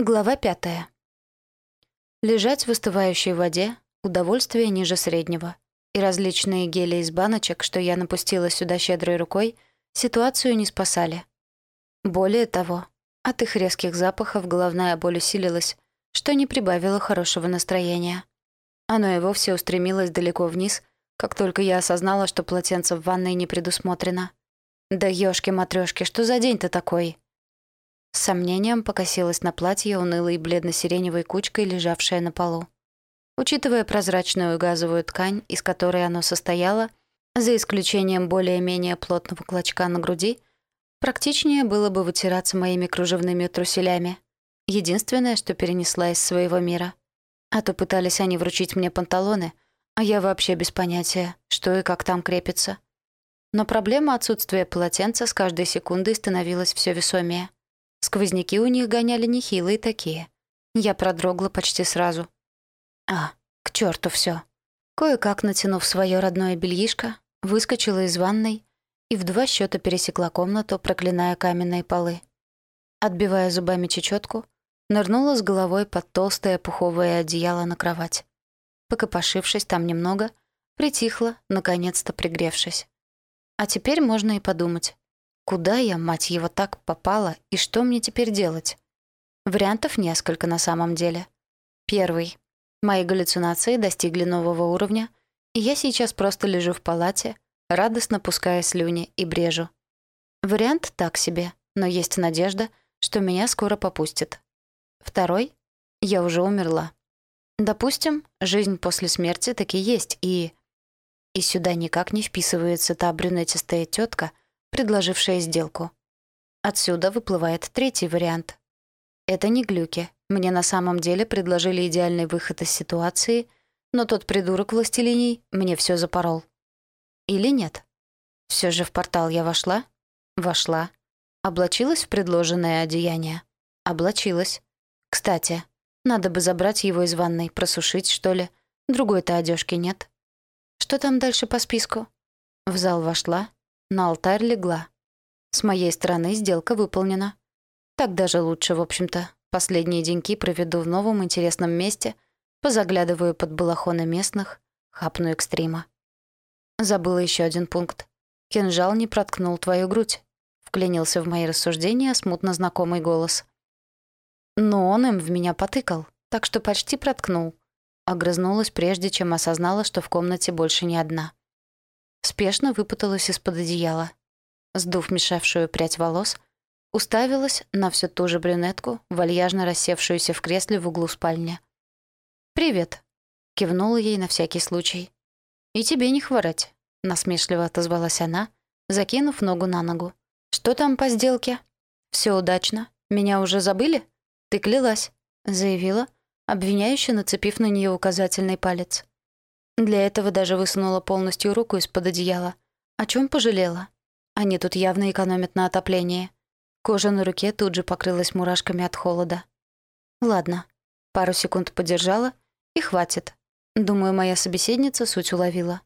Глава пятая. Лежать в остывающей воде — удовольствие ниже среднего. И различные гели из баночек, что я напустила сюда щедрой рукой, ситуацию не спасали. Более того, от их резких запахов головная боль усилилась, что не прибавило хорошего настроения. Оно и вовсе устремилось далеко вниз, как только я осознала, что полотенце в ванной не предусмотрено. Да ёшки-матрёшки, что за день-то такой? С сомнением покосилась на платье унылой бледно-сиреневой кучкой, лежавшее на полу. Учитывая прозрачную газовую ткань, из которой оно состояло, за исключением более-менее плотного клочка на груди, практичнее было бы вытираться моими кружевными труселями. Единственное, что перенесла из своего мира. А то пытались они вручить мне панталоны, а я вообще без понятия, что и как там крепится. Но проблема отсутствия полотенца с каждой секундой становилась все весомее. Сквозняки у них гоняли нехилые такие. Я продрогла почти сразу. А, к черту все. Кое-как натянув свое родное бельишко, выскочила из ванной и в два счета пересекла комнату, проклиная каменные полы. Отбивая зубами чечетку, нырнула с головой под толстое пуховое одеяло на кровать. Покопошившись там немного, притихла, наконец-то пригревшись. А теперь можно и подумать. Куда я, мать его, так попала, и что мне теперь делать? Вариантов несколько на самом деле. Первый. Мои галлюцинации достигли нового уровня, и я сейчас просто лежу в палате, радостно пуская слюни и брежу. Вариант так себе, но есть надежда, что меня скоро попустят. Второй. Я уже умерла. Допустим, жизнь после смерти таки есть, и... И сюда никак не вписывается та брюнетистая тетка, предложившая сделку. Отсюда выплывает третий вариант. Это не глюки. Мне на самом деле предложили идеальный выход из ситуации, но тот придурок властелиний мне все запорол. Или нет? Все же в портал я вошла? Вошла. Облачилась в предложенное одеяние? Облачилась. Кстати, надо бы забрать его из ванной, просушить, что ли. Другой-то одежки нет. Что там дальше по списку? В зал вошла, на алтарь легла. С моей стороны сделка выполнена. Так даже лучше, в общем-то. Последние деньки проведу в новом интересном месте, позаглядываю под балахоны местных, хапну экстрима. Забыла еще один пункт. Кинжал не проткнул твою грудь. Вклинился в мои рассуждения смутно знакомый голос. Но он им в меня потыкал, так что почти проткнул. Огрызнулась, прежде чем осознала, что в комнате больше не одна. Спешно выпуталась из-под одеяла. Сдув мешавшую прядь волос, уставилась на всю ту же брюнетку, вальяжно рассевшуюся в кресле в углу спальни. «Привет», — кивнула ей на всякий случай. «И тебе не хворать», — насмешливо отозвалась она, закинув ногу на ногу. «Что там по сделке?» «Все удачно. Меня уже забыли?» «Ты клялась», — заявила, обвиняюще нацепив на нее указательный палец. Для этого даже высунула полностью руку из-под одеяла. О чем пожалела? Они тут явно экономят на отоплении. Кожа на руке тут же покрылась мурашками от холода. Ладно, пару секунд подержала, и хватит. Думаю, моя собеседница суть уловила.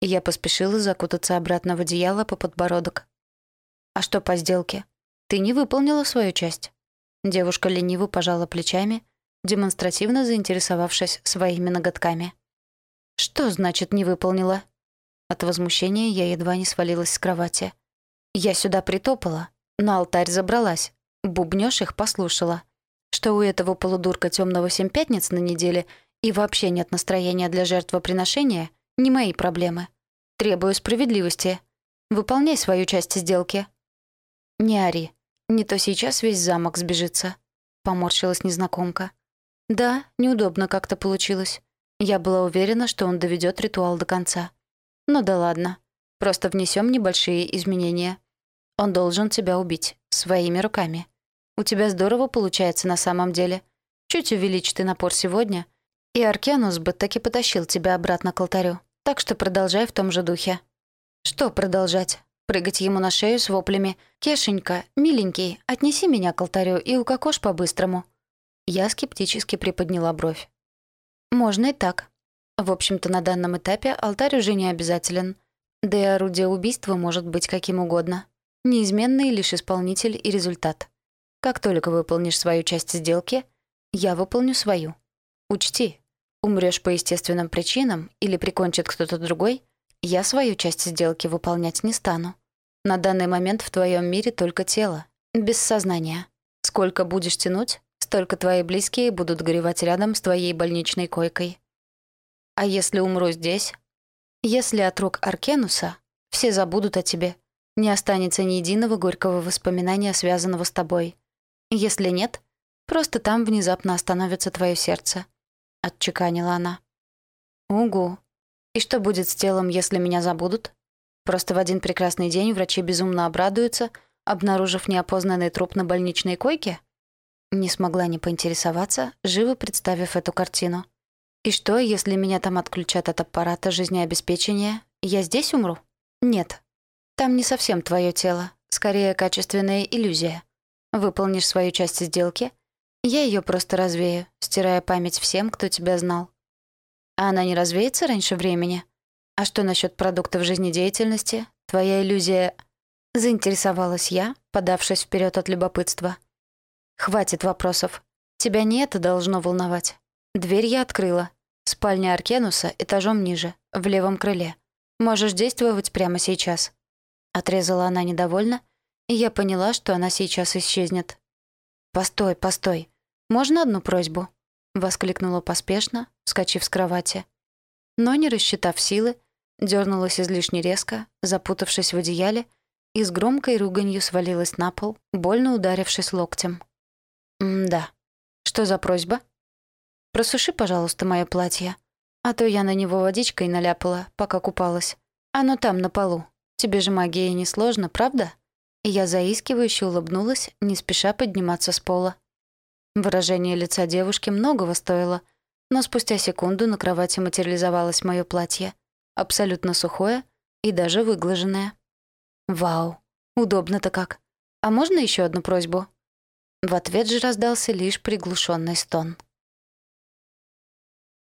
Я поспешила закутаться обратно в одеяло по подбородок. «А что по сделке? Ты не выполнила свою часть». Девушка лениво пожала плечами, демонстративно заинтересовавшись своими ноготками. «Что значит не выполнила?» От возмущения я едва не свалилась с кровати. Я сюда притопала, на алтарь забралась, бубнёж их послушала. Что у этого полудурка темного семь пятниц на неделе и вообще нет настроения для жертвоприношения, не мои проблемы. Требую справедливости. Выполняй свою часть сделки. Не ори. Не то сейчас весь замок сбежится. Поморщилась незнакомка. Да, неудобно как-то получилось. Я была уверена, что он доведет ритуал до конца. Ну да ладно. Просто внесем небольшие изменения. Он должен тебя убить. Своими руками. У тебя здорово получается на самом деле. Чуть увеличь ты напор сегодня, и Аркенус бы таки потащил тебя обратно к алтарю. Так что продолжай в том же духе. Что продолжать? Прыгать ему на шею с воплями «Кешенька, миленький, отнеси меня к алтарю и укокошь по-быстрому». Я скептически приподняла бровь. Можно и так. В общем-то, на данном этапе алтарь уже не обязателен. Да и орудие убийства может быть каким угодно. Неизменный лишь исполнитель и результат. Как только выполнишь свою часть сделки, я выполню свою. Учти, умрёшь по естественным причинам или прикончит кто-то другой, я свою часть сделки выполнять не стану. На данный момент в твоем мире только тело, без сознания. Сколько будешь тянуть, столько твои близкие будут горевать рядом с твоей больничной койкой. А если умру здесь? Если от рук Аркенуса, все забудут о тебе. Не останется ни единого горького воспоминания, связанного с тобой. Если нет, просто там внезапно остановится твое сердце. Отчеканила она. Угу. И что будет с телом, если меня забудут? Просто в один прекрасный день врачи безумно обрадуются, обнаружив неопознанный труп на больничной койке? Не смогла не поинтересоваться, живо представив эту картину. И что, если меня там отключат от аппарата жизнеобеспечения? Я здесь умру? Нет. Там не совсем твое тело, скорее качественная иллюзия. Выполнишь свою часть сделки, я ее просто развею, стирая память всем, кто тебя знал. А она не развеется раньше времени? «А что насчет продуктов жизнедеятельности? Твоя иллюзия...» Заинтересовалась я, подавшись вперед от любопытства. «Хватит вопросов. Тебя не это должно волновать. Дверь я открыла. Спальня Аркенуса этажом ниже, в левом крыле. Можешь действовать прямо сейчас». Отрезала она недовольно, и я поняла, что она сейчас исчезнет. «Постой, постой. Можно одну просьбу?» — воскликнула поспешно, вскочив с кровати. Но, не рассчитав силы, дернулась излишне резко, запутавшись в одеяле, и с громкой руганью свалилась на пол, больно ударившись локтем. «М-да. Что за просьба?» «Просуши, пожалуйста, мое платье, а то я на него водичкой наляпала, пока купалась. Оно там, на полу. Тебе же магия не сложно, правда?» И я заискивающе улыбнулась, не спеша подниматься с пола. Выражение лица девушки многого стоило, но спустя секунду на кровати материализовалось мое платье — абсолютно сухое и даже выглаженное. «Вау, удобно-то как. А можно еще одну просьбу?» В ответ же раздался лишь приглушенный стон.